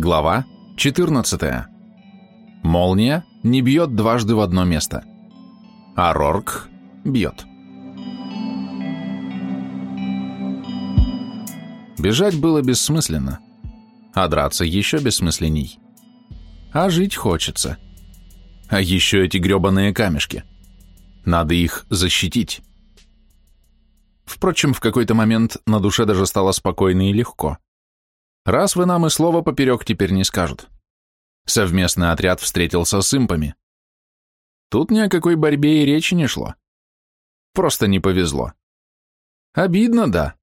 Глава 14. Молния не бьет дважды в одно место. А Рорк бьет. Бежать было бессмысленно, а драться еще бессмысленней. А жить хочется. А еще эти гребаные камешки. Надо их защитить. Впрочем, в какой-то момент на душе даже стало спокойно и легко. Раз вы нам и слова поперек теперь не скажут. Совместный отряд встретился с импами. Тут ни о какой борьбе и речи не шло. Просто не повезло. Обидно, да.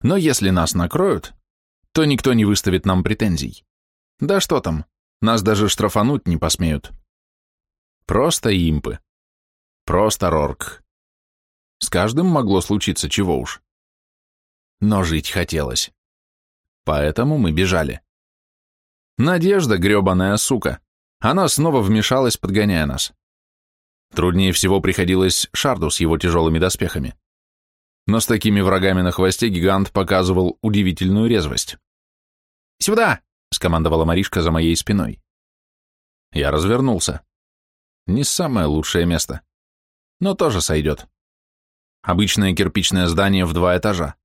Но если нас накроют, то никто не выставит нам претензий. Да что там, нас даже штрафануть не посмеют. Просто импы. Просто Рорк. С каждым могло случиться чего уж. Но жить хотелось. Поэтому мы бежали. Надежда, гребаная сука. Она снова вмешалась, подгоняя нас. Труднее всего приходилось Шарду с его тяжелыми доспехами. Но с такими врагами на хвосте гигант показывал удивительную резвость. «Сюда!» — скомандовала Маришка за моей спиной. Я развернулся. Не самое лучшее место. Но тоже сойдет. Обычное кирпичное здание в два этажа.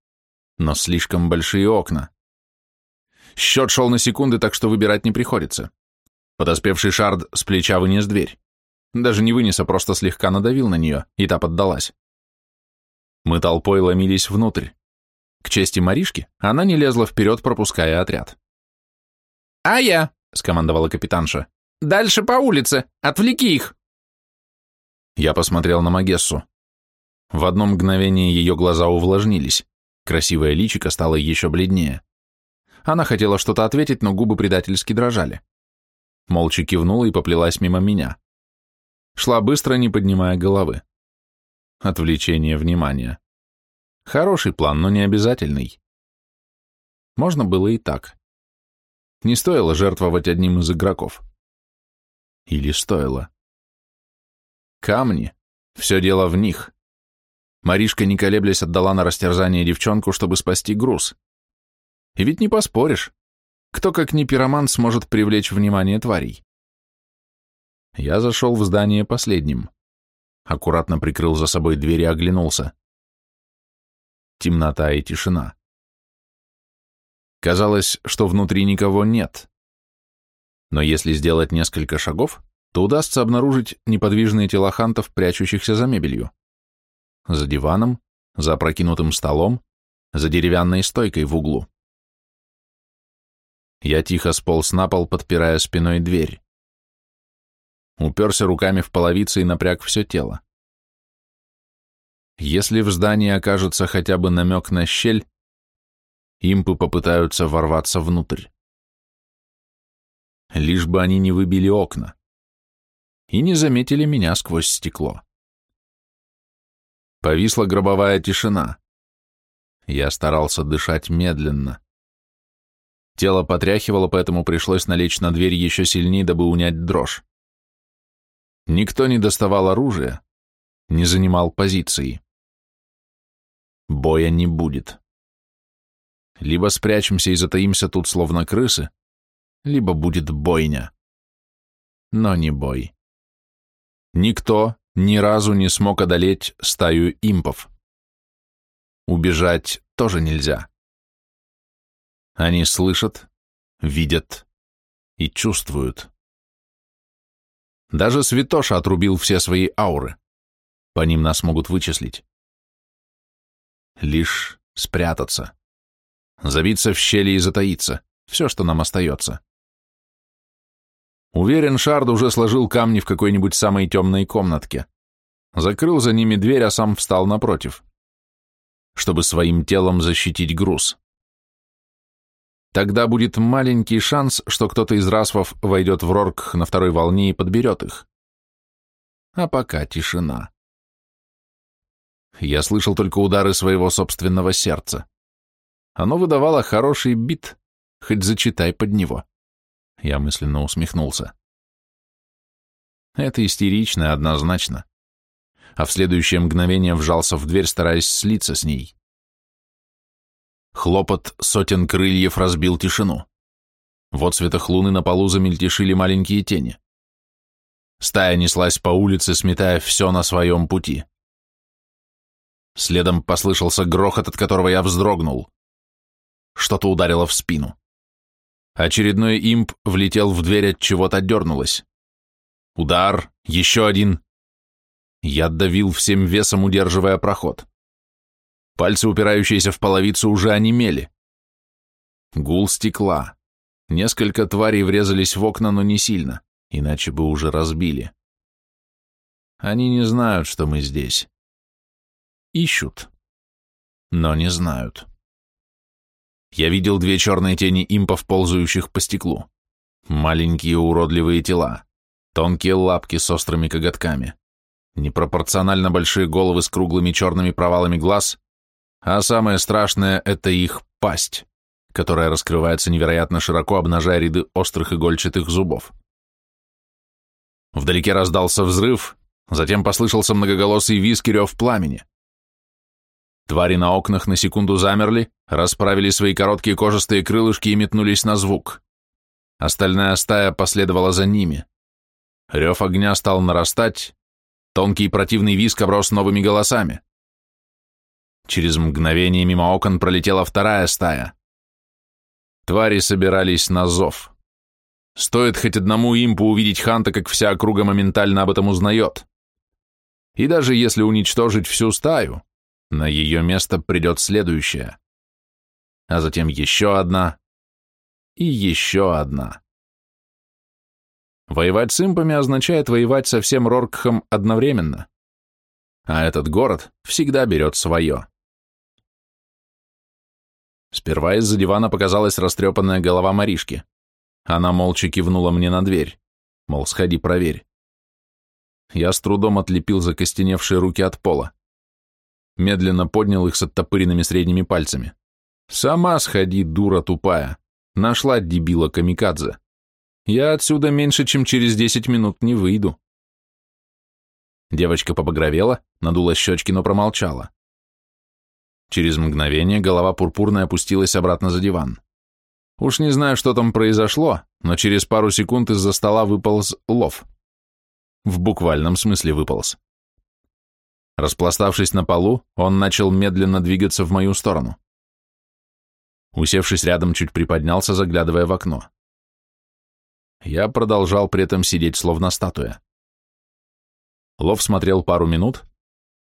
Но слишком большие окна. Счет шел на секунды, так что выбирать не приходится. Подоспевший шард с плеча вынес дверь. Даже не вынес, а просто слегка надавил на нее, и та поддалась. Мы толпой ломились внутрь. К чести Маришки, она не лезла вперед, пропуская отряд. «А я!» — скомандовала капитанша. «Дальше по улице! Отвлеки их!» Я посмотрел на Магессу. В одно мгновение ее глаза увлажнились. Красивое личико стало еще бледнее. Она хотела что-то ответить, но губы предательски дрожали. Молча кивнула и поплелась мимо меня. Шла быстро, не поднимая головы. Отвлечение внимания. Хороший план, но не обязательный. Можно было и так. Не стоило жертвовать одним из игроков. Или стоило. Камни. Все дело в них. Маришка, не колеблясь, отдала на растерзание девчонку, чтобы спасти груз. И ведь не поспоришь. Кто, как ни пироман, сможет привлечь внимание тварей? Я зашел в здание последним. Аккуратно прикрыл за собой дверь и оглянулся. Темнота и тишина. Казалось, что внутри никого нет. Но если сделать несколько шагов, то удастся обнаружить неподвижные тела хантов, прячущихся за мебелью. За диваном, за опрокинутым столом, за деревянной стойкой в углу. Я тихо сполз на пол, подпирая спиной дверь. Уперся руками в половицы и напряг все тело. Если в здании окажется хотя бы намек на щель, импы попытаются ворваться внутрь. Лишь бы они не выбили окна и не заметили меня сквозь стекло. Повисла гробовая тишина. Я старался дышать медленно. Тело потряхивало, поэтому пришлось налечь на дверь еще сильнее, дабы унять дрожь. Никто не доставал оружия, не занимал позиции. Боя не будет. Либо спрячемся и затаимся тут, словно крысы, либо будет бойня. Но не бой. Никто ни разу не смог одолеть стаю импов. Убежать тоже нельзя. Они слышат, видят и чувствуют. Даже Святоша отрубил все свои ауры. По ним нас могут вычислить. Лишь спрятаться. Забиться в щели и затаиться. Все, что нам остается. Уверен, Шард уже сложил камни в какой-нибудь самой темной комнатке. Закрыл за ними дверь, а сам встал напротив. Чтобы своим телом защитить груз. Тогда будет маленький шанс, что кто-то из расвов войдет в Рорк на второй волне и подберет их. А пока тишина. Я слышал только удары своего собственного сердца. Оно выдавало хороший бит, хоть зачитай под него. Я мысленно усмехнулся. Это истерично, однозначно. А в следующее мгновение вжался в дверь, стараясь слиться с ней. Хлопот сотен крыльев разбил тишину. В отцветах луны на полу замельтешили маленькие тени. Стая неслась по улице, сметая все на своем пути. Следом послышался грохот, от которого я вздрогнул. Что-то ударило в спину. Очередной имп влетел в дверь, от чего-то дернулась. Удар, еще один. Я давил всем весом, удерживая проход. Пальцы, упирающиеся в половицу, уже онемели. Гул стекла. Несколько тварей врезались в окна, но не сильно, иначе бы уже разбили. Они не знают, что мы здесь. Ищут, но не знают. Я видел две черные тени импов, ползающих по стеклу. Маленькие уродливые тела, тонкие лапки с острыми коготками, непропорционально большие головы с круглыми черными провалами глаз, а самое страшное — это их пасть, которая раскрывается невероятно широко, обнажая ряды острых игольчатых зубов. Вдалеке раздался взрыв, затем послышался многоголосый визг и рев пламени. Твари на окнах на секунду замерли, расправили свои короткие кожистые крылышки и метнулись на звук. Остальная стая последовала за ними. Рев огня стал нарастать, тонкий противный визг оброс новыми голосами. Через мгновение мимо окон пролетела вторая стая. Твари собирались на зов. Стоит хоть одному импу увидеть Ханта, как вся округа моментально об этом узнает. И даже если уничтожить всю стаю, на ее место придет следующая. А затем еще одна и еще одна. Воевать с импами означает воевать со всем Роркхом одновременно. А этот город всегда берет свое. Сперва из-за дивана показалась растрепанная голова Маришки. Она молча кивнула мне на дверь, мол, сходи проверь. Я с трудом отлепил закостеневшие руки от пола медленно поднял их с оттопыренными средними пальцами. «Сама сходи, дура тупая. Нашла дебила камикадзе. Я отсюда меньше, чем через десять минут не выйду». Девочка побагровела, надула щечки, но промолчала. Через мгновение голова пурпурная опустилась обратно за диван. Уж не знаю, что там произошло, но через пару секунд из-за стола выполз лов. В буквальном смысле выполз. Распластавшись на полу, он начал медленно двигаться в мою сторону. Усевшись рядом, чуть приподнялся, заглядывая в окно. Я продолжал при этом сидеть, словно статуя. Лов смотрел пару минут,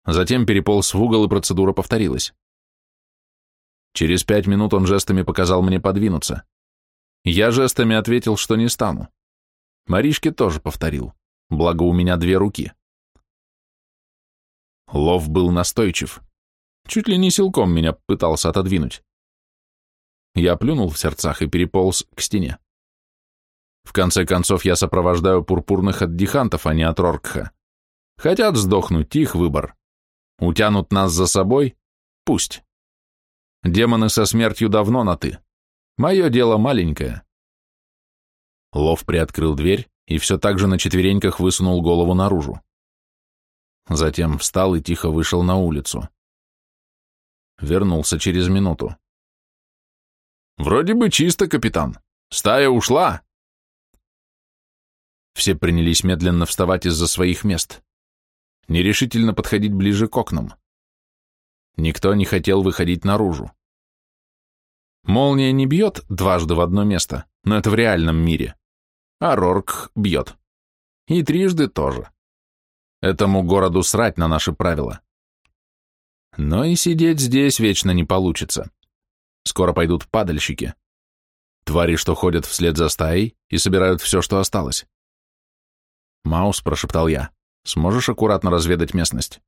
затем переполз в угол, и процедура повторилась. Через пять минут он жестами показал мне подвинуться. Я жестами ответил, что не стану. Маришке тоже повторил, благо у меня две руки. Лов был настойчив. Чуть ли не силком меня пытался отодвинуть. Я плюнул в сердцах и переполз к стене. В конце концов, я сопровождаю пурпурных от дихантов, а не от Роркха. Хотят сдохнуть, их выбор. Утянут нас за собой? Пусть. Демоны со смертью давно на «ты». Мое дело маленькое. Лов приоткрыл дверь и все так же на четвереньках высунул голову наружу. Затем встал и тихо вышел на улицу. Вернулся через минуту. «Вроде бы чисто, капитан. Стая ушла!» Все принялись медленно вставать из-за своих мест. Нерешительно подходить ближе к окнам. Никто не хотел выходить наружу. Молния не бьет дважды в одно место, но это в реальном мире. А Рорк бьет. И трижды тоже. Этому городу срать на наши правила. Но и сидеть здесь вечно не получится. Скоро пойдут падальщики. Твари, что ходят вслед за стаей и собирают все, что осталось. «Маус», — прошептал я, — «сможешь аккуратно разведать местность?»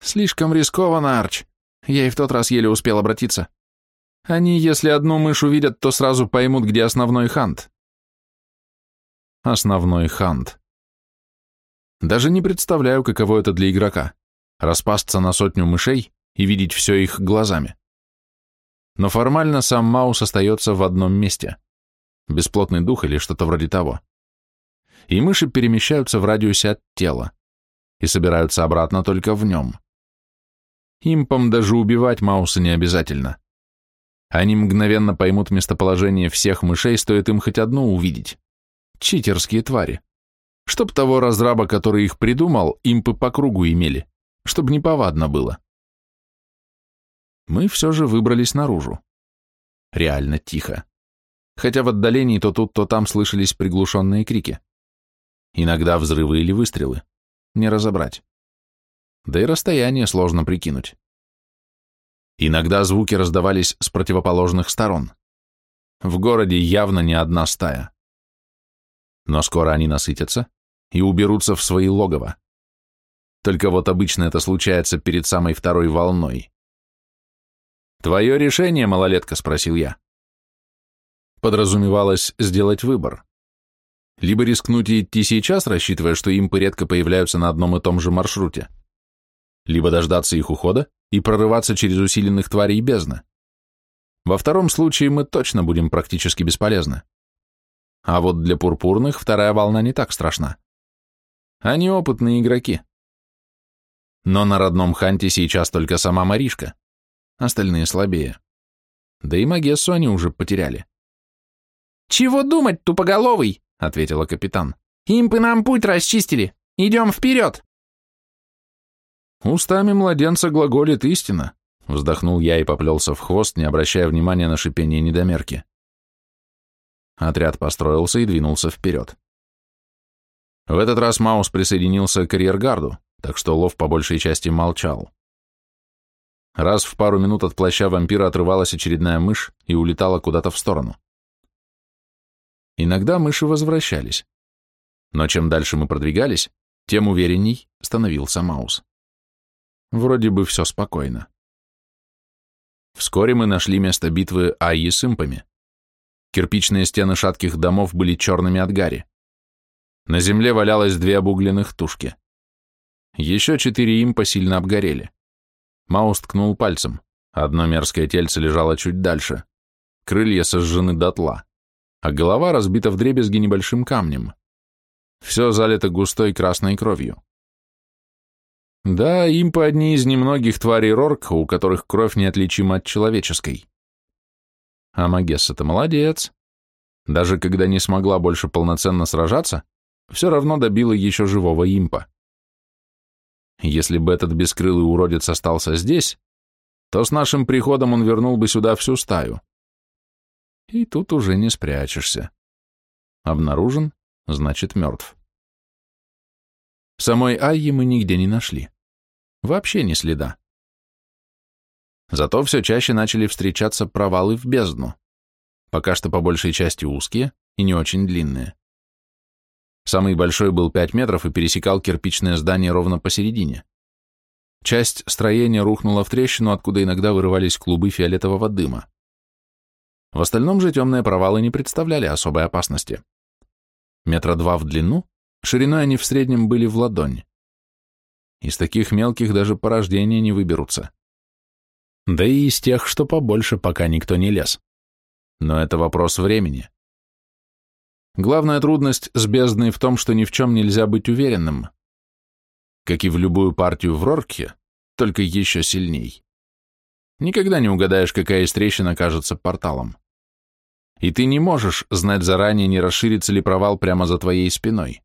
«Слишком рискованно, Арч. Я и в тот раз еле успел обратиться. Они, если одну мышь увидят, то сразу поймут, где основной хант». «Основной хант. Даже не представляю, каково это для игрока – распасться на сотню мышей и видеть все их глазами. Но формально сам Маус остается в одном месте. Бесплотный дух или что-то вроде того. И мыши перемещаются в радиусе от тела и собираются обратно только в нем. Импам даже убивать Мауса не обязательно. Они мгновенно поймут местоположение всех мышей, стоит им хоть одну увидеть. Читерские твари. Чтоб того разраба, который их придумал, импы по кругу имели, чтоб неповадно было. Мы все же выбрались наружу. Реально тихо. Хотя в отдалении то тут, то там слышались приглушенные крики. Иногда взрывы или выстрелы. Не разобрать. Да и расстояние сложно прикинуть. Иногда звуки раздавались с противоположных сторон. В городе явно не одна стая. Но скоро они насытятся и уберутся в свои логово. Только вот обычно это случается перед самой второй волной. «Твое решение, малолетка?» — спросил я. Подразумевалось сделать выбор. Либо рискнуть и идти сейчас, рассчитывая, что импы редко появляются на одном и том же маршруте, либо дождаться их ухода и прорываться через усиленных тварей бездны. Во втором случае мы точно будем практически бесполезны. А вот для пурпурных вторая волна не так страшна. Они опытные игроки. Но на родном Ханте сейчас только сама Маришка, остальные слабее. Да и Магессу они уже потеряли. «Чего думать, тупоголовый?» — ответила капитан. «Импы нам путь расчистили. Идем вперед!» «Устами младенца глаголит истина», — вздохнул я и поплелся в хвост, не обращая внимания на шипение недомерки. Отряд построился и двинулся вперед. В этот раз Маус присоединился к карьергарду, так что Лов по большей части молчал. Раз в пару минут от плаща вампира отрывалась очередная мышь и улетала куда-то в сторону. Иногда мыши возвращались. Но чем дальше мы продвигались, тем уверенней становился Маус. Вроде бы все спокойно. Вскоре мы нашли место битвы Айи с импами. Кирпичные стены шатких домов были черными от гари. На земле валялось две обугленных тушки. Еще четыре импа сильно обгорели. Маус ткнул пальцем. Одно мерзкое тельце лежало чуть дальше. Крылья сожжены дотла, а голова разбита вдребезги небольшим камнем. Все залито густой красной кровью. Да, импы одни из немногих тварей Рорка, у которых кровь неотличима от человеческой. А Магесса-то молодец. Даже когда не смогла больше полноценно сражаться, все равно добила еще живого импа. Если бы этот бескрылый уродец остался здесь, то с нашим приходом он вернул бы сюда всю стаю. И тут уже не спрячешься. Обнаружен, значит мертв. Самой Айи мы нигде не нашли. Вообще ни следа. Зато все чаще начали встречаться провалы в бездну. Пока что по большей части узкие и не очень длинные. Самый большой был 5 метров и пересекал кирпичное здание ровно посередине. Часть строения рухнула в трещину, откуда иногда вырывались клубы фиолетового дыма. В остальном же темные провалы не представляли особой опасности. Метра два в длину, шириной они в среднем были в ладонь. Из таких мелких даже порождения не выберутся. Да и из тех, что побольше, пока никто не лез. Но это вопрос времени. Главная трудность с бездной в том, что ни в чем нельзя быть уверенным. Как и в любую партию в Рорке, только еще сильней. Никогда не угадаешь, какая из трещин окажется порталом. И ты не можешь знать заранее, не расширится ли провал прямо за твоей спиной.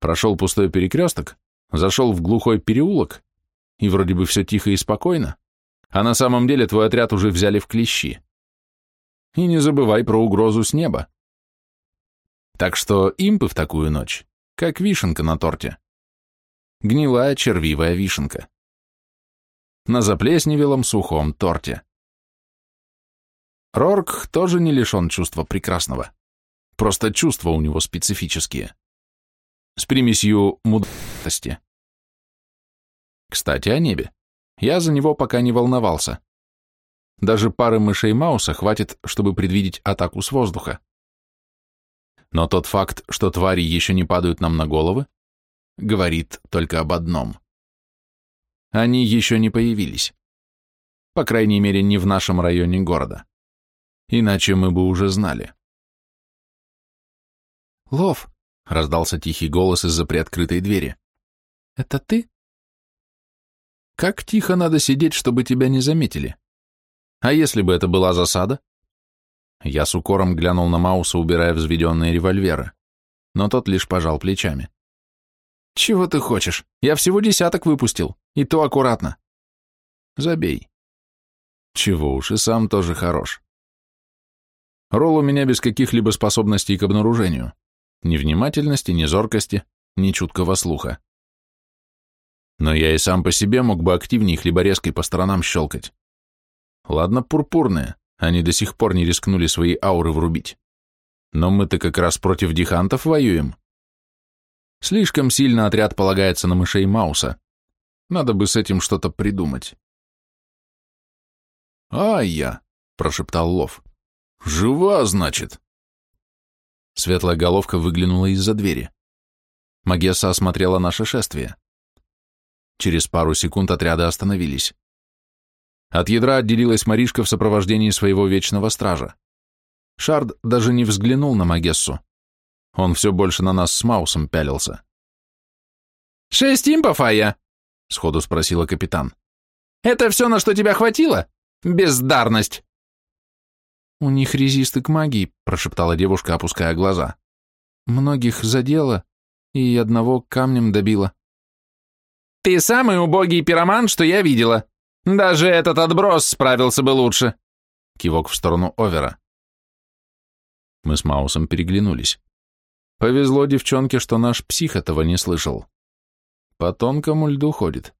Прошел пустой перекресток, зашел в глухой переулок, и вроде бы все тихо и спокойно, а на самом деле твой отряд уже взяли в клещи. И не забывай про угрозу с неба. Так что импы в такую ночь, как вишенка на торте. Гнилая червивая вишенка. На заплесневелом сухом торте. Рорк тоже не лишен чувства прекрасного. Просто чувства у него специфические с примесью мудрости. Кстати, о небе. Я за него пока не волновался. Даже пары мышей Мауса хватит, чтобы предвидеть атаку с воздуха. Но тот факт, что твари еще не падают нам на головы, говорит только об одном. Они еще не появились. По крайней мере, не в нашем районе города. Иначе мы бы уже знали. «Лов, — раздался тихий голос из-за приоткрытой двери. «Это ты?» «Как тихо надо сидеть, чтобы тебя не заметили?» А если бы это была засада? Я с укором глянул на Мауса, убирая взведенные револьверы, но тот лишь пожал плечами. «Чего ты хочешь? Я всего десяток выпустил, и то аккуратно». «Забей». «Чего уж, и сам тоже хорош». Ролл у меня без каких-либо способностей к обнаружению. Ни внимательности, ни зоркости, ни чуткого слуха. Но я и сам по себе мог бы активнее хлеборезкой по сторонам щелкать. Ладно, пурпурные, они до сих пор не рискнули свои ауры врубить. Но мы-то как раз против дихантов воюем. Слишком сильно отряд полагается на мышей Мауса. Надо бы с этим что-то придумать. «Ай-я!» — прошептал Лов. «Жива, значит?» Светлая головка выглянула из-за двери. Магесса осмотрела наше шествие. Через пару секунд отряды остановились. От ядра отделилась Маришка в сопровождении своего вечного стража. Шард даже не взглянул на Магессу. Он все больше на нас с Маусом пялился. «Шесть импов, Ая?» — сходу спросила капитан. «Это все, на что тебя хватило? Бездарность!» «У них резисты к магии», — прошептала девушка, опуская глаза. «Многих задело, и одного камнем добило». «Ты самый убогий пироман, что я видела. Даже этот отброс справился бы лучше!» Кивок в сторону Овера. Мы с Маусом переглянулись. Повезло девчонке, что наш псих этого не слышал. По тонкому льду ходит.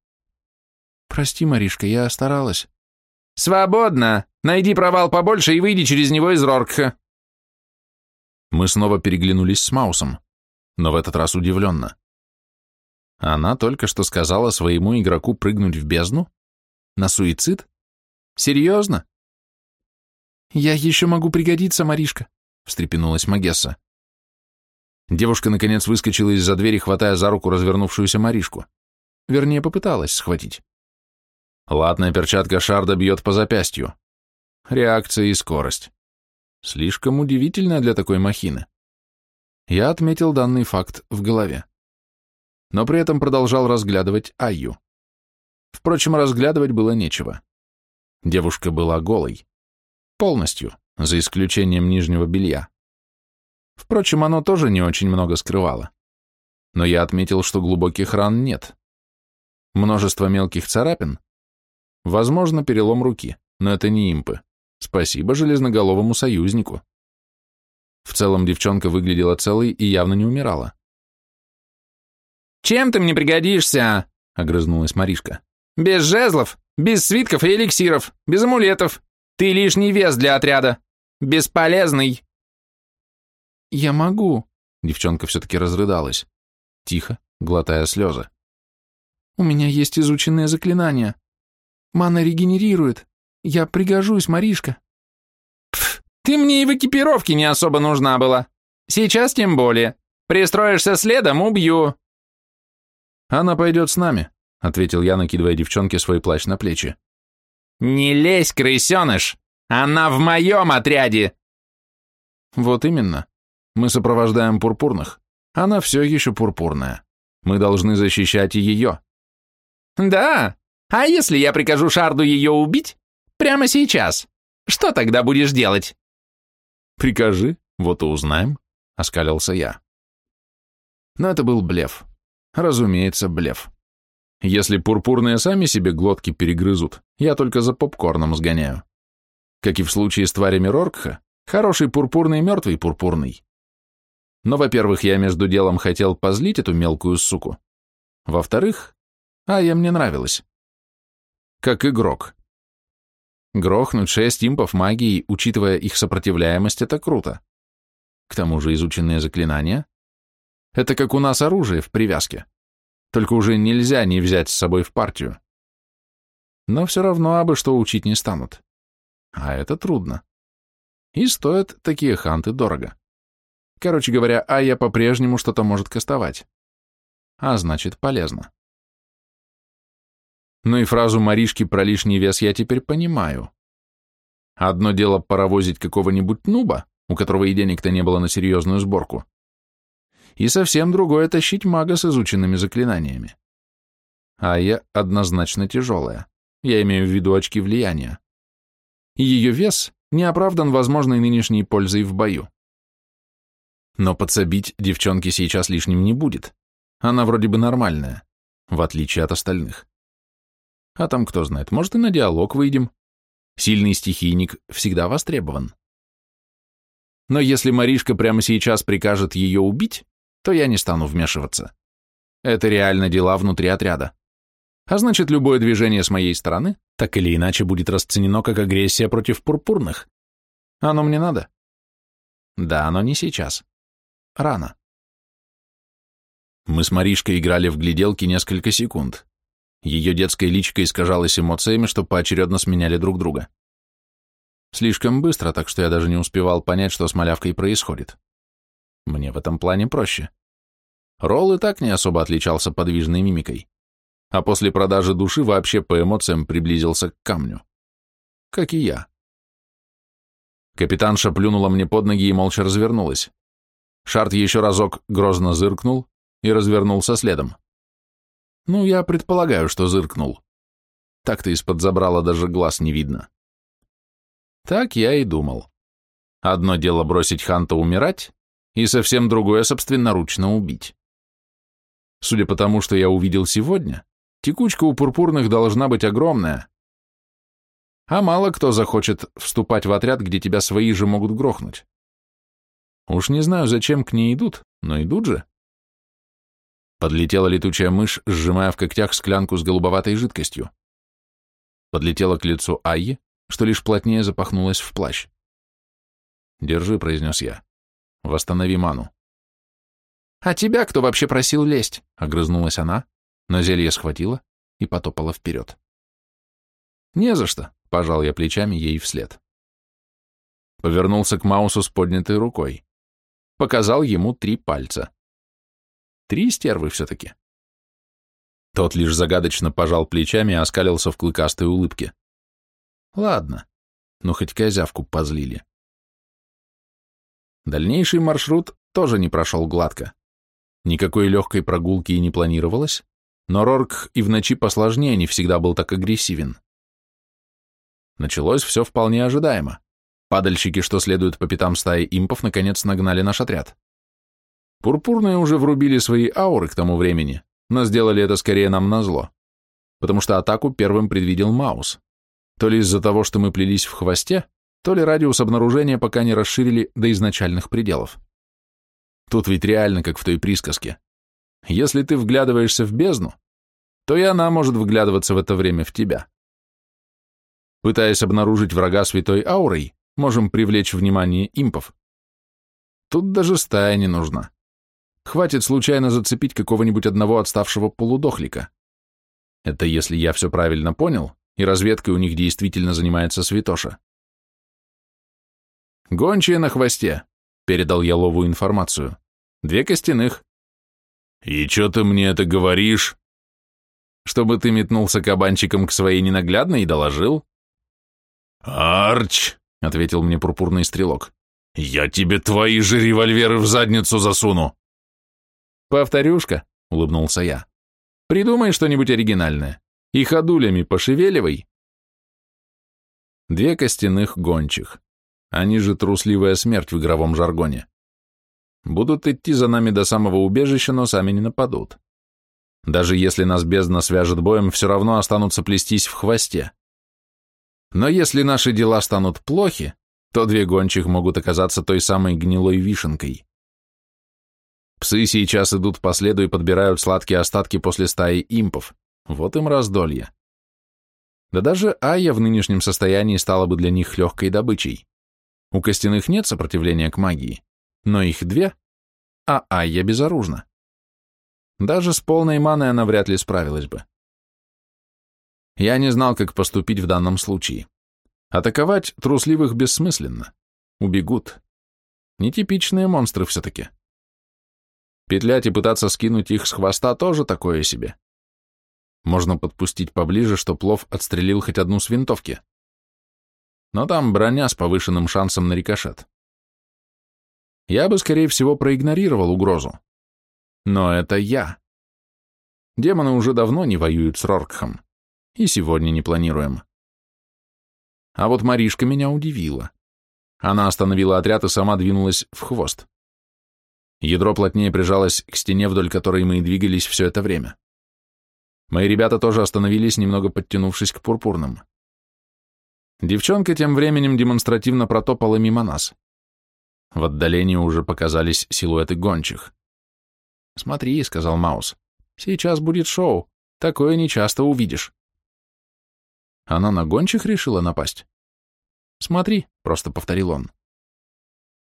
«Прости, Маришка, я старалась». «Свободно! Найди провал побольше и выйди через него из Роркха!» Мы снова переглянулись с Маусом, но в этот раз удивленно. Она только что сказала своему игроку прыгнуть в бездну? На суицид? Серьезно? Я еще могу пригодиться, Маришка, встрепенулась Магесса. Девушка, наконец, выскочила из-за двери, хватая за руку развернувшуюся Маришку. Вернее, попыталась схватить. Латная перчатка Шарда бьет по запястью. Реакция и скорость. Слишком удивительная для такой махины. Я отметил данный факт в голове. Но при этом продолжал разглядывать Айю. Впрочем, разглядывать было нечего. Девушка была голой. Полностью, за исключением нижнего белья. Впрочем, оно тоже не очень много скрывало. Но я отметил, что глубоких ран нет. Множество мелких царапин. Возможно, перелом руки, но это не импы. Спасибо железноголовому союзнику. В целом девчонка выглядела целой и явно не умирала. «Чем ты мне пригодишься?» — огрызнулась Маришка. Без жезлов, без свитков и эликсиров, без амулетов. Ты лишний вес для отряда. Бесполезный. Я могу. Девчонка все-таки разрыдалась. Тихо, глотая слезы. У меня есть изученные заклинания. Мана регенерирует. Я пригожусь, Маришка. Пф, ты мне и в экипировке не особо нужна была. Сейчас тем более. Пристроишься следом, убью. Она пойдет с нами, — ответил я, накидывая девчонке свой плащ на плечи. «Не лезь, крысеныш! Она в моем отряде!» «Вот именно. Мы сопровождаем пурпурных. Она все еще пурпурная. Мы должны защищать и ее». «Да? А если я прикажу Шарду ее убить? Прямо сейчас? Что тогда будешь делать?» «Прикажи, вот и узнаем», — оскалился я. Но это был блеф. Разумеется, блеф. Если пурпурные сами себе глотки перегрызут, я только за попкорном сгоняю. Как и в случае с тварями Роркха, хороший пурпурный, мертвый пурпурный. Но, во-первых, я между делом хотел позлить эту мелкую суку. Во-вторых, а я мне нравилась. Как игрок. Грохнуть шесть импов магии, учитывая их сопротивляемость, это круто. К тому же изученные заклинания. Это как у нас оружие в привязке только уже нельзя не взять с собой в партию. Но все равно абы что учить не станут. А это трудно. И стоят такие ханты дорого. Короче говоря, Ая по-прежнему что-то может кастовать. А значит, полезно. Ну и фразу Маришки про лишний вес я теперь понимаю. Одно дело паровозить какого-нибудь нуба, у которого и денег-то не было на серьезную сборку, и совсем другое тащить мага с изученными заклинаниями. А я однозначно тяжелая. Я имею в виду очки влияния. и ее вес не оправдан возможной нынешней пользой в бою. Но подсобить девчонке сейчас лишним не будет. Она вроде бы нормальная, в отличие от остальных. А там кто знает, может и на диалог выйдем. Сильный стихийник всегда востребован. Но если Маришка прямо сейчас прикажет ее убить, то я не стану вмешиваться. Это реально дела внутри отряда. А значит, любое движение с моей стороны так или иначе будет расценено как агрессия против пурпурных. Оно мне надо? Да, но не сейчас. Рано. Мы с Маришкой играли в гляделки несколько секунд. Ее детская личико искажалась эмоциями, что поочередно сменяли друг друга. Слишком быстро, так что я даже не успевал понять, что с малявкой происходит. Мне в этом плане проще. Ролл и так не особо отличался подвижной мимикой, а после продажи души вообще по эмоциям приблизился к камню. Как и я. Капитанша плюнула мне под ноги и молча развернулась. Шарт еще разок грозно зыркнул и развернулся следом. Ну, я предполагаю, что зыркнул. Так-то из-под забрала даже глаз не видно. Так я и думал. Одно дело бросить Ханта умирать, и совсем другое собственноручно убить. Судя по тому, что я увидел сегодня, текучка у пурпурных должна быть огромная. А мало кто захочет вступать в отряд, где тебя свои же могут грохнуть. Уж не знаю, зачем к ней идут, но идут же. Подлетела летучая мышь, сжимая в когтях склянку с голубоватой жидкостью. Подлетела к лицу Айи, что лишь плотнее запахнулась в плащ. «Держи», — произнес я. «Восстанови ману». «А тебя кто вообще просил лезть?» — огрызнулась она, но зелье схватила и потопала вперед. «Не за что», — пожал я плечами ей вслед. Повернулся к Маусу с поднятой рукой. Показал ему три пальца. Три стервы все-таки. Тот лишь загадочно пожал плечами и оскалился в клыкастой улыбке. Ладно, ну хоть козявку позлили. Дальнейший маршрут тоже не прошел гладко. Никакой легкой прогулки и не планировалось, но Рорк и в ночи посложнее не всегда был так агрессивен. Началось все вполне ожидаемо. Падальщики, что следуют по пятам стаи импов, наконец нагнали наш отряд. Пурпурные уже врубили свои ауры к тому времени, но сделали это скорее нам назло, потому что атаку первым предвидел Маус. То ли из-за того, что мы плелись в хвосте, то ли радиус обнаружения пока не расширили до изначальных пределов. Тут ведь реально, как в той присказке. Если ты вглядываешься в бездну, то и она может вглядываться в это время в тебя. Пытаясь обнаружить врага святой аурой, можем привлечь внимание импов. Тут даже стая не нужна. Хватит случайно зацепить какого-нибудь одного отставшего полудохлика. Это если я все правильно понял, и разведкой у них действительно занимается Святоша. «Гончие на хвосте», — передал я Лову информацию. «Две костяных». «И что ты мне это говоришь?» «Чтобы ты метнулся кабанчиком к своей ненаглядной и доложил». «Арч!» — ответил мне пурпурный стрелок. «Я тебе твои же револьверы в задницу засуну!» «Повторюшка», — улыбнулся я. «Придумай что-нибудь оригинальное и ходулями пошевеливай». Две костяных гончих. Они же трусливая смерть в игровом жаргоне. Будут идти за нами до самого убежища, но сами не нападут. Даже если нас бездна свяжет боем, все равно останутся плестись в хвосте. Но если наши дела станут плохи, то две гончих могут оказаться той самой гнилой вишенкой. Псы сейчас идут по следу и подбирают сладкие остатки после стаи импов. Вот им раздолье. Да даже Айя в нынешнем состоянии стала бы для них легкой добычей. У костяных нет сопротивления к магии, но их две, а Айя безоружна. Даже с полной маной она вряд ли справилась бы. Я не знал, как поступить в данном случае. Атаковать трусливых бессмысленно. Убегут. Нетипичные монстры все-таки. Петлять и пытаться скинуть их с хвоста тоже такое себе. Можно подпустить поближе, что плов отстрелил хоть одну с винтовки. Но там броня с повышенным шансом на рикошет. Я бы, скорее всего, проигнорировал угрозу. Но это я. Демоны уже давно не воюют с Роркхом. И сегодня не планируем. А вот Маришка меня удивила. Она остановила отряд и сама двинулась в хвост. Ядро плотнее прижалось к стене, вдоль которой мы и двигались все это время. Мои ребята тоже остановились, немного подтянувшись к пурпурным. Девчонка тем временем демонстративно протопала мимо нас. В отдалении уже показались силуэты гончих. «Смотри», — сказал Маус, — «сейчас будет шоу. Такое нечасто увидишь». Она на гончих решила напасть? «Смотри», — просто повторил он.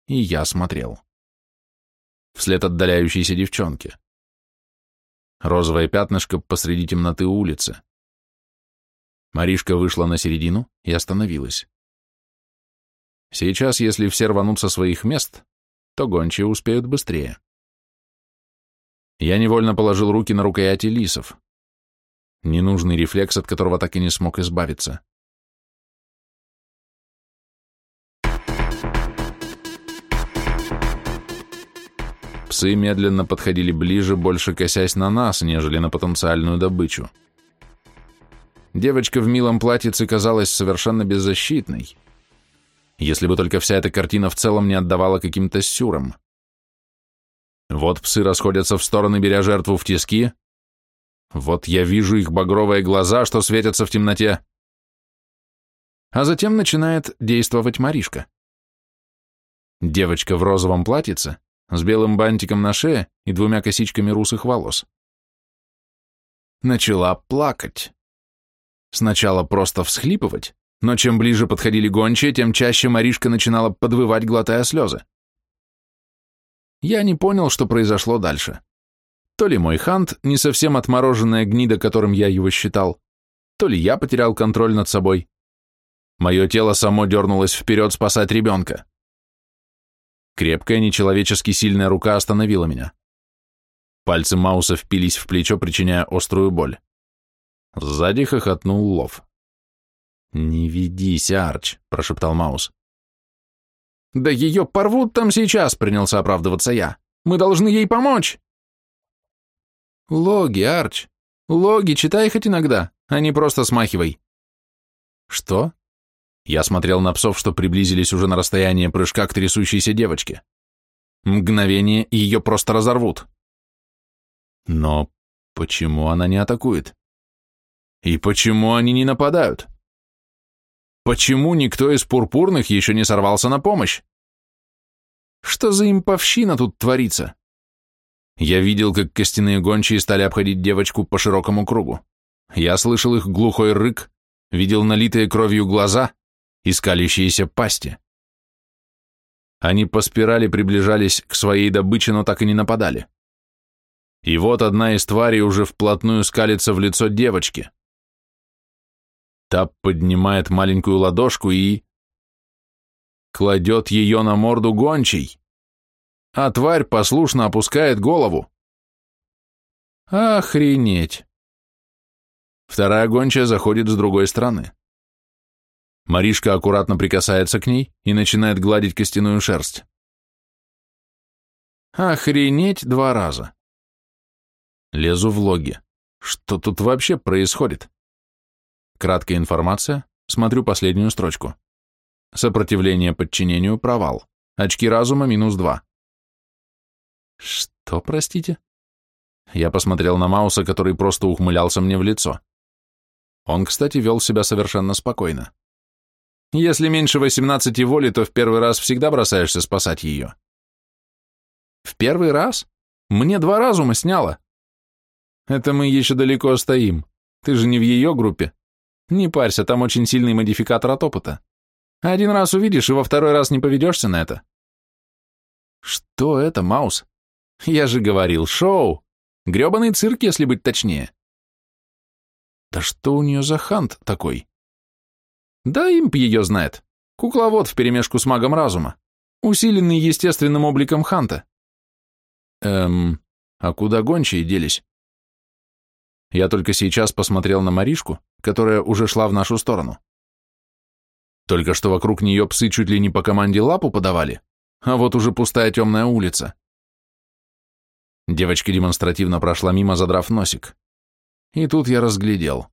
И я смотрел. Вслед отдаляющейся девчонке. Розовое пятнышко посреди темноты улицы. Маришка вышла на середину и остановилась. Сейчас, если все рванут со своих мест, то гончие успеют быстрее. Я невольно положил руки на рукояти лисов. Ненужный рефлекс, от которого так и не смог избавиться. Псы медленно подходили ближе, больше косясь на нас, нежели на потенциальную добычу. Девочка в милом платьице казалась совершенно беззащитной, если бы только вся эта картина в целом не отдавала каким-то сюрам. Вот псы расходятся в стороны, беря жертву в тиски. Вот я вижу их багровые глаза, что светятся в темноте. А затем начинает действовать Маришка. Девочка в розовом платьице, с белым бантиком на шее и двумя косичками русых волос. Начала плакать. Сначала просто всхлипывать, но чем ближе подходили гончие, тем чаще Маришка начинала подвывать, глотая слезы. Я не понял, что произошло дальше. То ли мой хант, не совсем отмороженная гнида, которым я его считал, то ли я потерял контроль над собой. Мое тело само дернулось вперед спасать ребенка. Крепкая, нечеловечески сильная рука остановила меня. Пальцы Мауса впились в плечо, причиняя острую боль. Сзади хохотнул Лов. «Не ведись, Арч», — прошептал Маус. «Да ее порвут там сейчас», — принялся оправдываться я. «Мы должны ей помочь». «Логи, Арч. Логи читай хоть иногда, а не просто смахивай». «Что?» Я смотрел на псов, что приблизились уже на расстояние прыжка к трясущейся девочке. Мгновение, и ее просто разорвут. Но почему она не атакует? И почему они не нападают? Почему никто из пурпурных еще не сорвался на помощь? Что за имповщина тут творится? Я видел, как костяные гончие стали обходить девочку по широкому кругу. Я слышал их глухой рык, видел налитые кровью глаза, и пасти. Они по спирали приближались к своей добыче, но так и не нападали. И вот одна из тварей уже вплотную скалится в лицо девочки. Та поднимает маленькую ладошку и... кладет ее на морду гончей, а тварь послушно опускает голову. Охренеть! Вторая гончая заходит с другой стороны. Маришка аккуратно прикасается к ней и начинает гладить костяную шерсть. Охренеть два раза. Лезу в логи. Что тут вообще происходит? Краткая информация. Смотрю последнюю строчку. Сопротивление подчинению – провал. Очки разума – минус два. Что, простите? Я посмотрел на Мауса, который просто ухмылялся мне в лицо. Он, кстати, вел себя совершенно спокойно. Если меньше 18 воли, то в первый раз всегда бросаешься спасать ее. В первый раз? Мне два разума сняло. Это мы еще далеко стоим. Ты же не в ее группе. Не парься, там очень сильный модификатор от опыта. Один раз увидишь, и во второй раз не поведешься на это. Что это, Маус? Я же говорил, шоу. Гребаный цирк, если быть точнее. Да что у нее за хант такой? Да имп ее знает. Кукловод вперемешку с магом разума. Усиленный естественным обликом Ханта. Эм, а куда гончие делись? Я только сейчас посмотрел на Маришку, которая уже шла в нашу сторону. Только что вокруг нее псы чуть ли не по команде лапу подавали, а вот уже пустая темная улица. Девочка демонстративно прошла мимо, задрав носик. И тут я разглядел.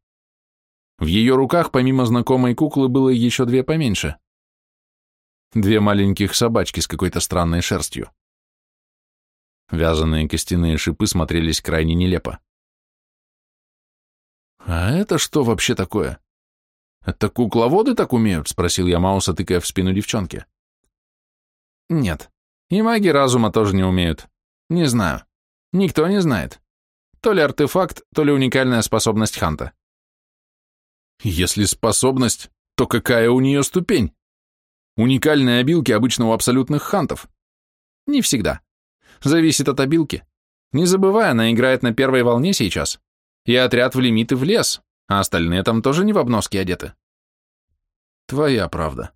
В ее руках, помимо знакомой куклы, было еще две поменьше. Две маленьких собачки с какой-то странной шерстью. Вязаные костяные шипы смотрелись крайне нелепо. «А это что вообще такое? Это кукловоды так умеют?» — спросил я Мауса, тыкая в спину девчонки. «Нет, и маги разума тоже не умеют. Не знаю. Никто не знает. То ли артефакт, то ли уникальная способность Ханта. Если способность, то какая у нее ступень? Уникальные обилки обычно у абсолютных хантов. Не всегда. Зависит от обилки. Не забывай, она играет на первой волне сейчас. И отряд в лимиты влез, а остальные там тоже не в обноски одеты. Твоя правда.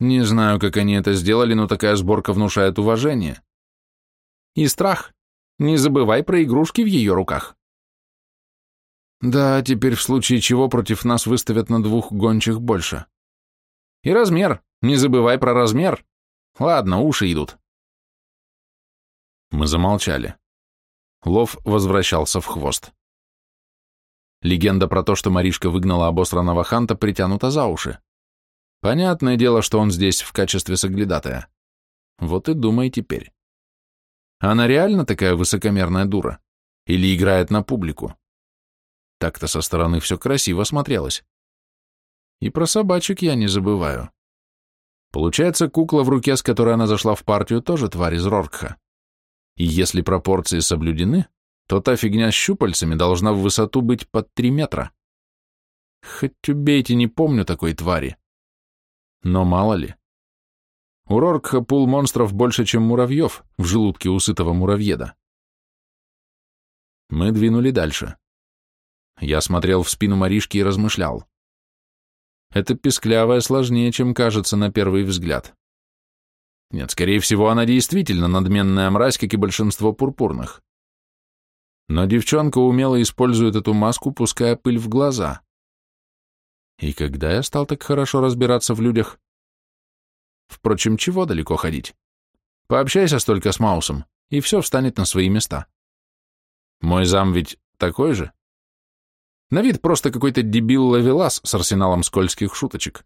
Не знаю, как они это сделали, но такая сборка внушает уважение. И страх. Не забывай про игрушки в ее руках. Да, теперь в случае чего против нас выставят на двух гончих больше. И размер. Не забывай про размер. Ладно, уши идут. Мы замолчали. Лов возвращался в хвост. Легенда про то, что Маришка выгнала обосранного ханта, притянута за уши. Понятное дело, что он здесь в качестве соглядатая. Вот и думай теперь. Она реально такая высокомерная дура? Или играет на публику? Так-то со стороны все красиво смотрелось. И про собачек я не забываю. Получается, кукла в руке, с которой она зашла в партию, тоже тварь из Роркха. И если пропорции соблюдены, то та фигня с щупальцами должна в высоту быть под три метра. Хоть убейте, не помню такой твари. Но мало ли. У Роркха пул монстров больше, чем муравьев в желудке усытого муравьеда. Мы двинули дальше. Я смотрел в спину Маришки и размышлял. Это песклявая сложнее, чем кажется на первый взгляд. Нет, скорее всего, она действительно надменная мразь, как и большинство пурпурных. Но девчонка умело использует эту маску, пуская пыль в глаза. И когда я стал так хорошо разбираться в людях? Впрочем, чего далеко ходить? Пообщайся столько с Маусом, и все встанет на свои места. Мой зам ведь такой же. На вид просто какой-то дебил-ловелас с арсеналом скользких шуточек.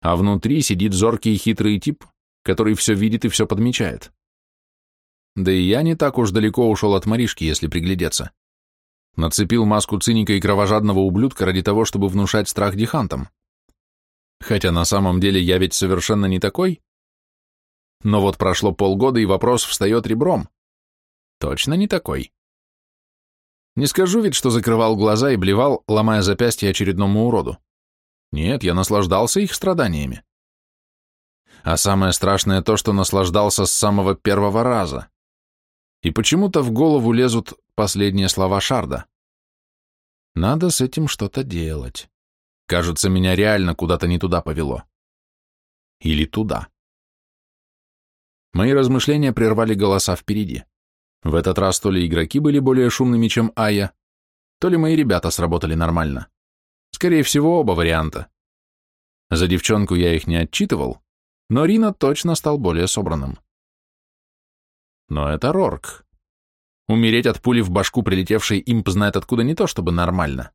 А внутри сидит зоркий и хитрый тип, который все видит и все подмечает. Да и я не так уж далеко ушел от Маришки, если приглядеться. Нацепил маску циника и кровожадного ублюдка ради того, чтобы внушать страх дихантам. Хотя на самом деле я ведь совершенно не такой. Но вот прошло полгода, и вопрос встает ребром. Точно не такой. Не скажу ведь, что закрывал глаза и блевал, ломая запястье очередному уроду. Нет, я наслаждался их страданиями. А самое страшное то, что наслаждался с самого первого раза. И почему-то в голову лезут последние слова Шарда. Надо с этим что-то делать. Кажется, меня реально куда-то не туда повело. Или туда. Мои размышления прервали голоса впереди. В этот раз то ли игроки были более шумными, чем Ая, то ли мои ребята сработали нормально. Скорее всего, оба варианта. За девчонку я их не отчитывал, но Рина точно стал более собранным. Но это Рорк. Умереть от пули в башку, прилетевшей имп знает откуда не то, чтобы нормально.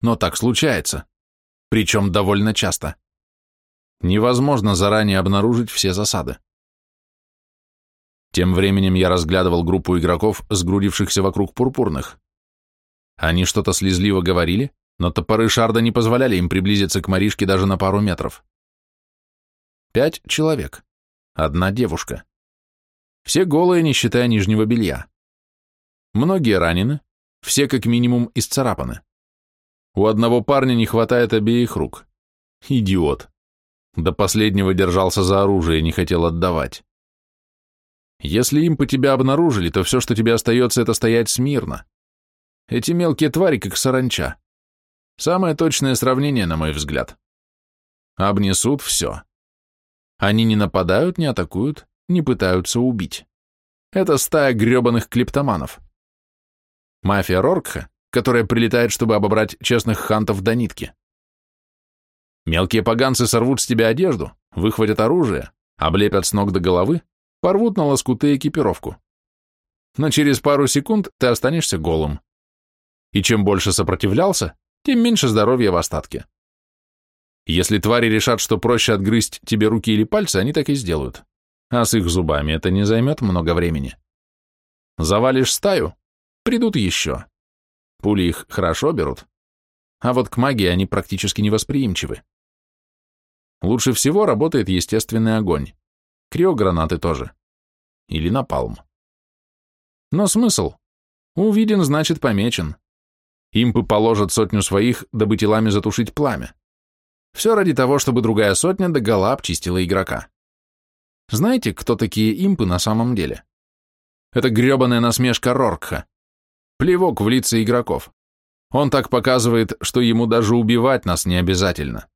Но так случается. Причем довольно часто. Невозможно заранее обнаружить все засады. Тем временем я разглядывал группу игроков, сгрудившихся вокруг пурпурных. Они что-то слезливо говорили, но топоры Шарда не позволяли им приблизиться к Маришке даже на пару метров. Пять человек. Одна девушка. Все голые, не считая нижнего белья. Многие ранены, все как минимум исцарапаны. У одного парня не хватает обеих рук. Идиот. До последнего держался за оружие, не хотел отдавать. Если им по тебя обнаружили, то все, что тебе остается, это стоять смирно. Эти мелкие твари, как саранча. Самое точное сравнение, на мой взгляд. Обнесут все. Они не нападают, не атакуют, не пытаются убить. Это стая гребаных клептоманов. Мафия Роркха, которая прилетает, чтобы обобрать честных хантов до нитки. Мелкие поганцы сорвут с тебя одежду, выхватят оружие, облепят с ног до головы, порвут на лоскуты экипировку. Но через пару секунд ты останешься голым. И чем больше сопротивлялся, тем меньше здоровья в остатке. Если твари решат, что проще отгрызть тебе руки или пальцы, они так и сделают. А с их зубами это не займет много времени. Завалишь стаю, придут еще. Пули их хорошо берут, а вот к магии они практически невосприимчивы. Лучше всего работает естественный огонь. Криогранаты тоже. Или напалм. Но смысл? Увиден, значит помечен. Импы положат сотню своих, дабы телами затушить пламя. Все ради того, чтобы другая сотня догола обчистила игрока. Знаете, кто такие импы на самом деле? Это гребаная насмешка Роркха. Плевок в лица игроков. Он так показывает, что ему даже убивать нас не обязательно.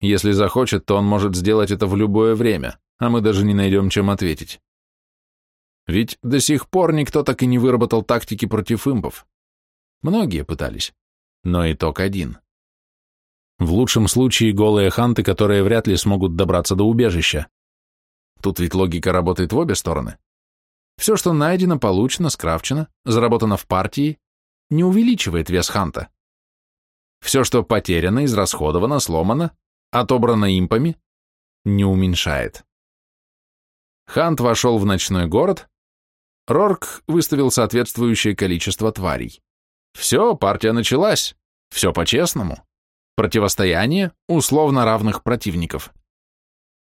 Если захочет, то он может сделать это в любое время, а мы даже не найдем, чем ответить. Ведь до сих пор никто так и не выработал тактики против импов. Многие пытались, но итог один. В лучшем случае голые ханты, которые вряд ли смогут добраться до убежища. Тут ведь логика работает в обе стороны. Все, что найдено, получено, скрафчено, заработано в партии, не увеличивает вес ханта. Все, что потеряно, израсходовано, сломано, отобрано импами, не уменьшает. Хант вошел в ночной город, Рорк выставил соответствующее количество тварей. Все, партия началась, все по-честному. Противостояние условно равных противников.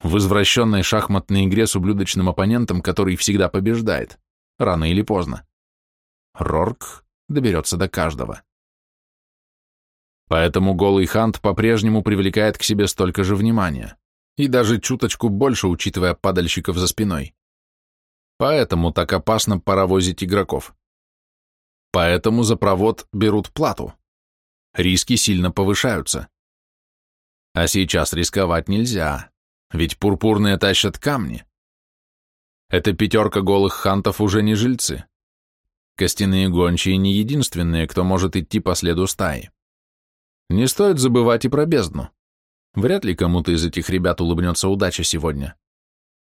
В извращенной шахматной игре с ублюдочным оппонентом, который всегда побеждает, рано или поздно. Рорк доберется до каждого. Поэтому голый хант по-прежнему привлекает к себе столько же внимания, и даже чуточку больше, учитывая падальщиков за спиной. Поэтому так опасно паровозить игроков. Поэтому за провод берут плату. Риски сильно повышаются. А сейчас рисковать нельзя, ведь пурпурные тащат камни. Эта пятерка голых хантов уже не жильцы. Костяные гончие не единственные, кто может идти по следу стаи. Не стоит забывать и про бездну. Вряд ли кому-то из этих ребят улыбнется удача сегодня.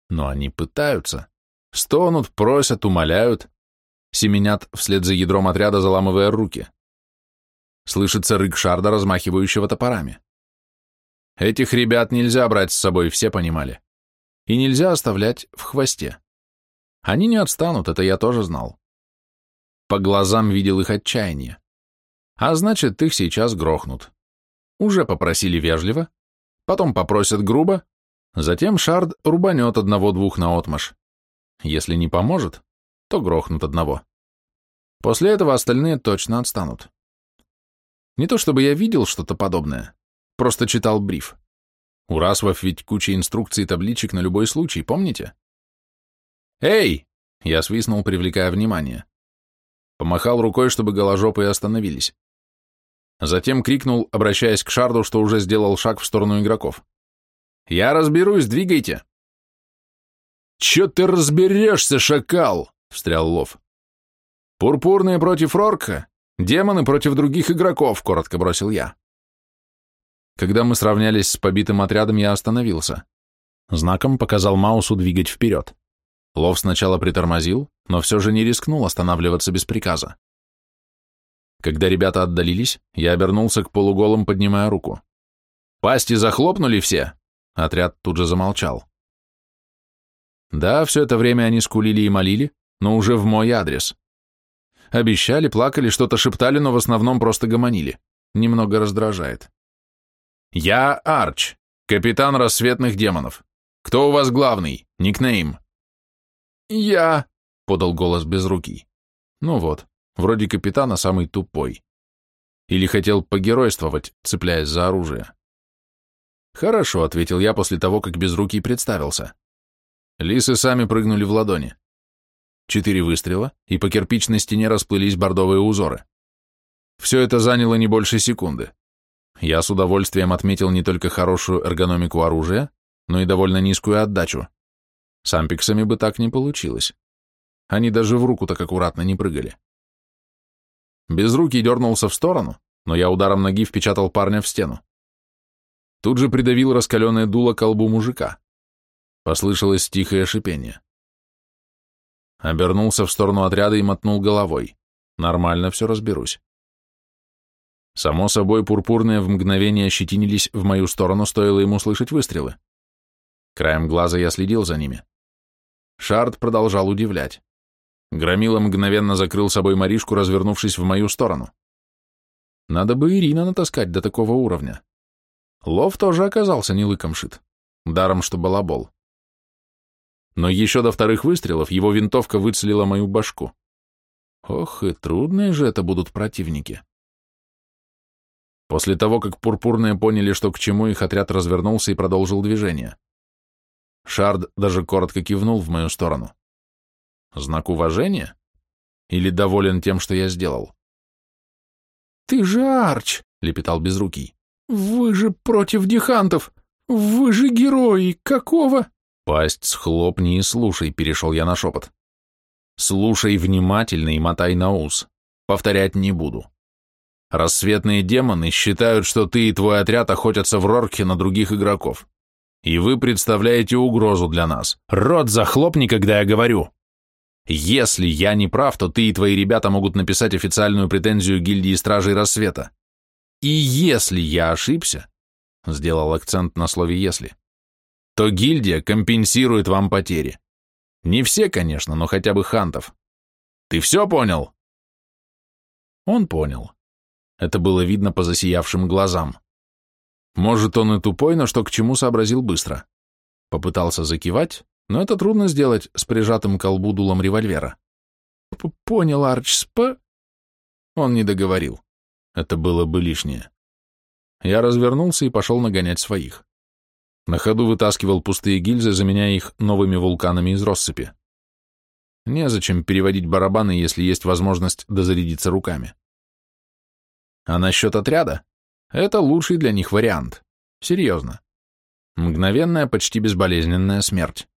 Но они пытаются. Стонут, просят, умоляют. Семенят вслед за ядром отряда, заламывая руки. Слышится рык шарда, размахивающего топорами. Этих ребят нельзя брать с собой, все понимали. И нельзя оставлять в хвосте. Они не отстанут, это я тоже знал. По глазам видел их отчаяние. А значит, их сейчас грохнут. Уже попросили вежливо, потом попросят грубо, затем Шард рубанет одного-двух наотмашь. Если не поможет, то грохнут одного. После этого остальные точно отстанут. Не то чтобы я видел что-то подобное, просто читал бриф. У Расвов ведь куча инструкций и табличек на любой случай, помните? «Эй!» — я свистнул, привлекая внимание. Помахал рукой, чтобы голожопые остановились. Затем крикнул, обращаясь к Шарду, что уже сделал шаг в сторону игроков. «Я разберусь, двигайте!» «Че ты разберешься, шакал?» — встрял Лов. «Пурпурные против Рорка, демоны против других игроков», — коротко бросил я. Когда мы сравнялись с побитым отрядом, я остановился. Знаком показал Маусу двигать вперед. Лов сначала притормозил, но все же не рискнул останавливаться без приказа. Когда ребята отдалились, я обернулся к полуголым, поднимая руку. «Пасти захлопнули все!» Отряд тут же замолчал. Да, все это время они скулили и молили, но уже в мой адрес. Обещали, плакали, что-то шептали, но в основном просто гомонили. Немного раздражает. «Я Арч, капитан рассветных демонов. Кто у вас главный? Никнейм?» «Я», — подал голос безрукий. «Ну вот, вроде капитана самый тупой. Или хотел погеройствовать, цепляясь за оружие». «Хорошо», — ответил я после того, как безрукий представился. Лисы сами прыгнули в ладони. Четыре выстрела, и по кирпичной стене расплылись бордовые узоры. Все это заняло не больше секунды. Я с удовольствием отметил не только хорошую эргономику оружия, но и довольно низкую отдачу. С ампиксами бы так не получилось. Они даже в руку так аккуратно не прыгали. Безрукий дернулся в сторону, но я ударом ноги впечатал парня в стену. Тут же придавил раскаленное дуло к колбу мужика. Послышалось тихое шипение. Обернулся в сторону отряда и мотнул головой. Нормально все разберусь. Само собой, пурпурные в мгновение ощетинились в мою сторону, стоило ему слышать выстрелы. Краем глаза я следил за ними. Шард продолжал удивлять. Громила мгновенно закрыл собой Маришку, развернувшись в мою сторону. Надо бы Ирина натаскать до такого уровня. Лов тоже оказался не лыком шит. Даром, что балабол. Но еще до вторых выстрелов его винтовка выцелила мою башку. Ох, и трудные же это будут противники. После того, как пурпурные поняли, что к чему, их отряд развернулся и продолжил движение. Шард даже коротко кивнул в мою сторону. Знак уважения? Или доволен тем, что я сделал? «Ты же Арч!» — лепетал Безрукий. «Вы же против дихантов! Вы же герои! Какого?» «Пасть схлопни и слушай», — перешел я на шепот. «Слушай внимательно и мотай на ус. Повторять не буду. Рассветные демоны считают, что ты и твой отряд охотятся в Рорке на других игроков. И вы представляете угрозу для нас. Рот захлопни, когда я говорю. Если я не прав, то ты и твои ребята могут написать официальную претензию гильдии Стражей Рассвета. И если я ошибся, сделал акцент на слове «если», то гильдия компенсирует вам потери. Не все, конечно, но хотя бы хантов. Ты все понял? Он понял. Это было видно по засиявшим глазам. Может, он и тупой, но что к чему сообразил быстро. Попытался закивать, но это трудно сделать с прижатым к револьвера. «Понял, Арч, спа...» Он не договорил. Это было бы лишнее. Я развернулся и пошел нагонять своих. На ходу вытаскивал пустые гильзы, заменяя их новыми вулканами из россыпи. Незачем переводить барабаны, если есть возможность дозарядиться руками. А насчет отряда? Это лучший для них вариант. Серьезно. Мгновенная, почти безболезненная смерть.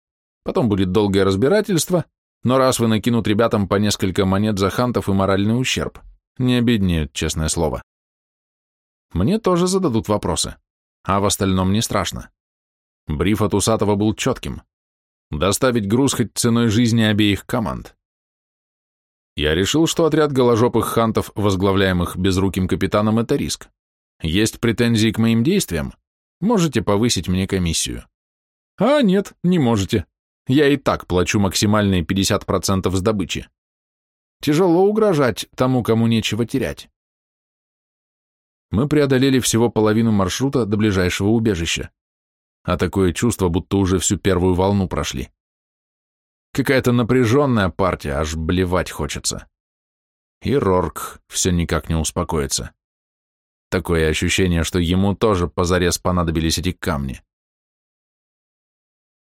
Потом будет долгое разбирательство, но раз вы накинут ребятам по несколько монет за хантов и моральный ущерб, не обеднеют, честное слово. Мне тоже зададут вопросы, а в остальном не страшно. Бриф от Усатого был четким. Доставить груз хоть ценой жизни обеих команд. Я решил, что отряд голожопых хантов, возглавляемых безруким капитаном, это риск. Есть претензии к моим действиям? Можете повысить мне комиссию. А нет, не можете. Я и так плачу максимальные 50% с добычи. Тяжело угрожать тому, кому нечего терять. Мы преодолели всего половину маршрута до ближайшего убежища. А такое чувство, будто уже всю первую волну прошли. Какая-то напряженная партия, аж блевать хочется. И Рорк все никак не успокоится. Такое ощущение, что ему тоже позарез понадобились эти камни.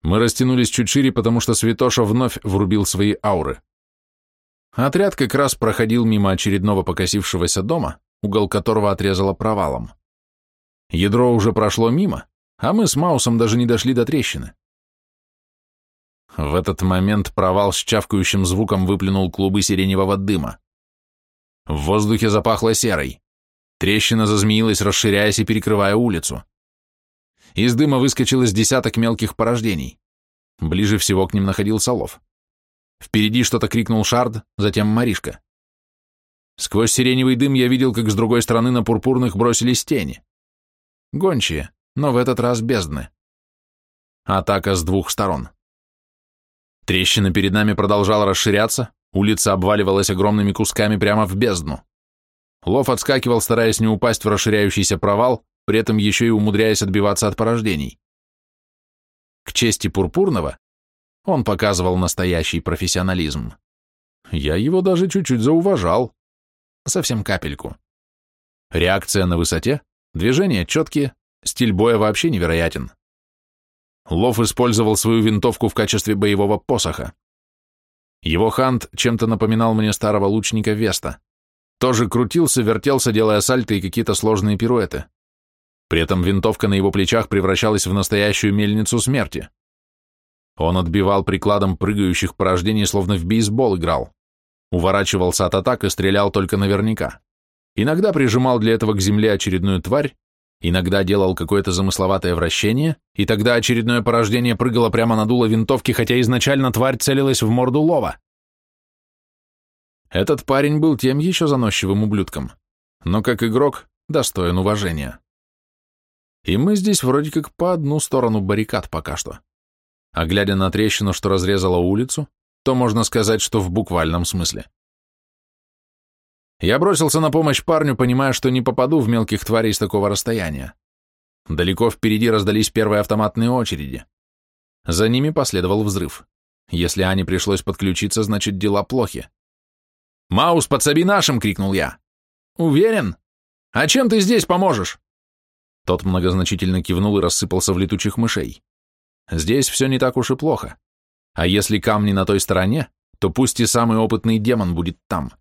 Мы растянулись чуть шире, потому что Святоша вновь врубил свои ауры. Отряд как раз проходил мимо очередного покосившегося дома, угол которого отрезало провалом. Ядро уже прошло мимо, а мы с Маусом даже не дошли до трещины. В этот момент провал с чавкающим звуком выплюнул клубы сиреневого дыма. В воздухе запахло серой. Трещина зазмеилась, расширяясь и перекрывая улицу. Из дыма выскочилось десяток мелких порождений. Ближе всего к ним находился лов. Впереди что-то крикнул Шард, затем Маришка. Сквозь сиреневый дым я видел, как с другой стороны на пурпурных бросились тени. Гончие, но в этот раз бездны. Атака с двух сторон. Трещина перед нами продолжала расширяться, улица обваливалась огромными кусками прямо в бездну. Лов отскакивал, стараясь не упасть в расширяющийся провал, при этом еще и умудряясь отбиваться от порождений. К чести Пурпурного он показывал настоящий профессионализм. Я его даже чуть-чуть зауважал. Совсем капельку. Реакция на высоте, движения четкие, стиль боя вообще невероятен. Лов использовал свою винтовку в качестве боевого посоха. Его хант чем-то напоминал мне старого лучника Веста. Тоже крутился, вертелся, делая сальто и какие-то сложные пируэты. При этом винтовка на его плечах превращалась в настоящую мельницу смерти. Он отбивал прикладом прыгающих порождений, словно в бейсбол играл. Уворачивался от атак и стрелял только наверняка. Иногда прижимал для этого к земле очередную тварь, Иногда делал какое-то замысловатое вращение, и тогда очередное порождение прыгало прямо на дуло винтовки, хотя изначально тварь целилась в морду лова. Этот парень был тем еще заносчивым ублюдком, но как игрок достоин уважения. И мы здесь вроде как по одну сторону баррикад пока что. А глядя на трещину, что разрезала улицу, то можно сказать, что в буквальном смысле. Я бросился на помощь парню, понимая, что не попаду в мелких тварей с такого расстояния. Далеко впереди раздались первые автоматные очереди. За ними последовал взрыв. Если Ане пришлось подключиться, значит, дела плохи. «Маус, подсоби нашим!» — крикнул я. «Уверен? А чем ты здесь поможешь?» Тот многозначительно кивнул и рассыпался в летучих мышей. Здесь все не так уж и плохо. А если камни на той стороне, то пусть и самый опытный демон будет там.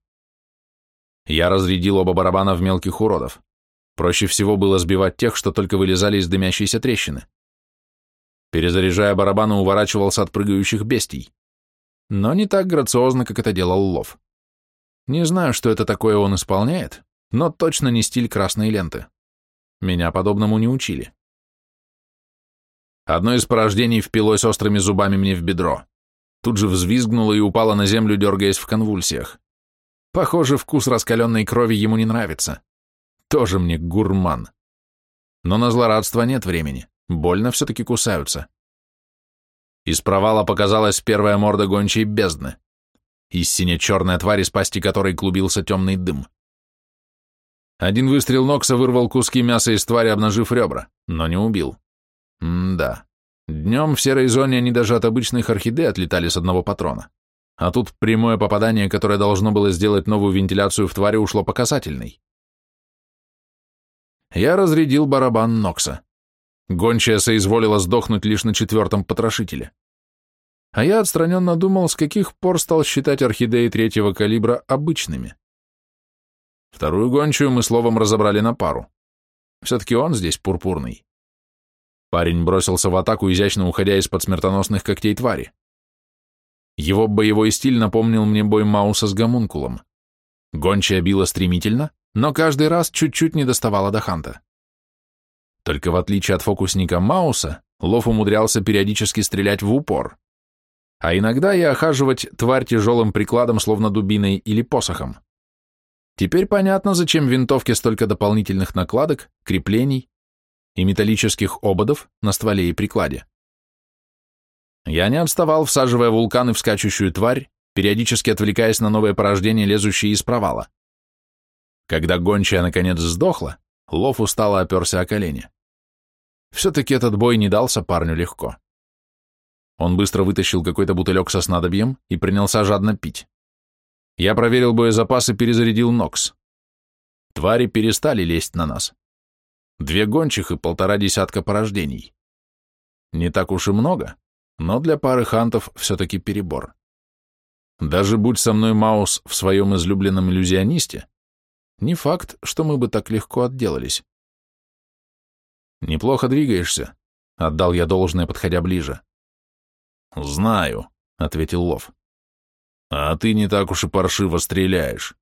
Я разрядил оба барабана в мелких уродов. Проще всего было сбивать тех, что только вылезали из дымящейся трещины. Перезаряжая барабаны, уворачивался от прыгающих бестий. Но не так грациозно, как это делал Лов. Не знаю, что это такое он исполняет, но точно не стиль красной ленты. Меня подобному не учили. Одно из порождений впилось острыми зубами мне в бедро. Тут же взвизгнуло и упало на землю, дергаясь в конвульсиях. Похоже, вкус раскаленной крови ему не нравится. Тоже мне гурман. Но на злорадство нет времени. Больно все-таки кусаются. Из провала показалась первая морда гончей бездны. Сине-черная тварь, из пасти которой клубился темный дым. Один выстрел Нокса вырвал куски мяса из твари, обнажив ребра, но не убил. М-да. Днем в серой зоне они даже от обычных орхидей отлетали с одного патрона. А тут прямое попадание, которое должно было сделать новую вентиляцию в твари, ушло по касательной. Я разрядил барабан Нокса. Гончая соизволила сдохнуть лишь на четвертом потрошителе. А я отстраненно думал, с каких пор стал считать орхидеи третьего калибра обычными. Вторую гончую мы словом разобрали на пару. Все-таки он здесь пурпурный. Парень бросился в атаку, изящно уходя из-под смертоносных когтей твари. Его боевой стиль напомнил мне бой Мауса с гомункулом. Гончая била стремительно, но каждый раз чуть-чуть не доставала до Ханта. Только в отличие от фокусника Мауса, Лов умудрялся периодически стрелять в упор. А иногда и охаживать тварь тяжелым прикладом, словно дубиной или посохом. Теперь понятно, зачем винтовке столько дополнительных накладок, креплений и металлических ободов на стволе и прикладе. Я не отставал, всаживая вулканы в скачущую тварь, периодически отвлекаясь на новые порождения, лезущие из провала. Когда гончая наконец сдохла, Лов устало оперся о колени. Все-таки этот бой не дался парню легко. Он быстро вытащил какой-то бутылек со снадобьем и принялся жадно пить. Я проверил боезапас и перезарядил Нокс. Твари перестали лезть на нас. Две гончих и полтора десятка порождений. Не так уж и много, но для пары хантов все-таки перебор. Даже будь со мной Маус в своем излюбленном иллюзионисте, не факт, что мы бы так легко отделались. «Неплохо двигаешься», — отдал я должное, подходя ближе. «Знаю», — ответил Лов. «А ты не так уж и паршиво стреляешь».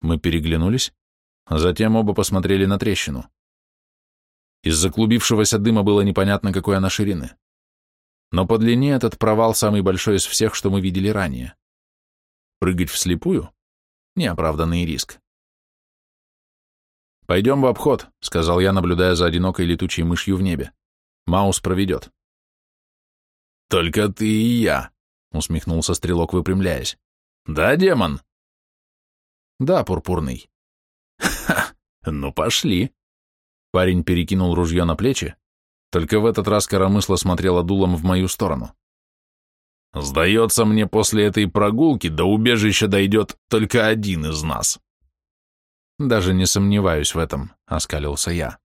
Мы переглянулись, а затем оба посмотрели на трещину. Из заклубившегося дыма было непонятно, какой она ширины. Но по длине этот провал самый большой из всех, что мы видели ранее. Прыгать вслепую — неоправданный риск. «Пойдем в обход», — сказал я, наблюдая за одинокой летучей мышью в небе. «Маус проведет». «Только ты и я», — усмехнулся стрелок, выпрямляясь. «Да, демон?» «Да, пурпурный». «Ха! Ну, пошли!» Парень перекинул ружье на плечи, только в этот раз коромысло смотрело дулом в мою сторону. «Сдается мне, после этой прогулки до убежища дойдет только один из нас». «Даже не сомневаюсь в этом», — оскалился я.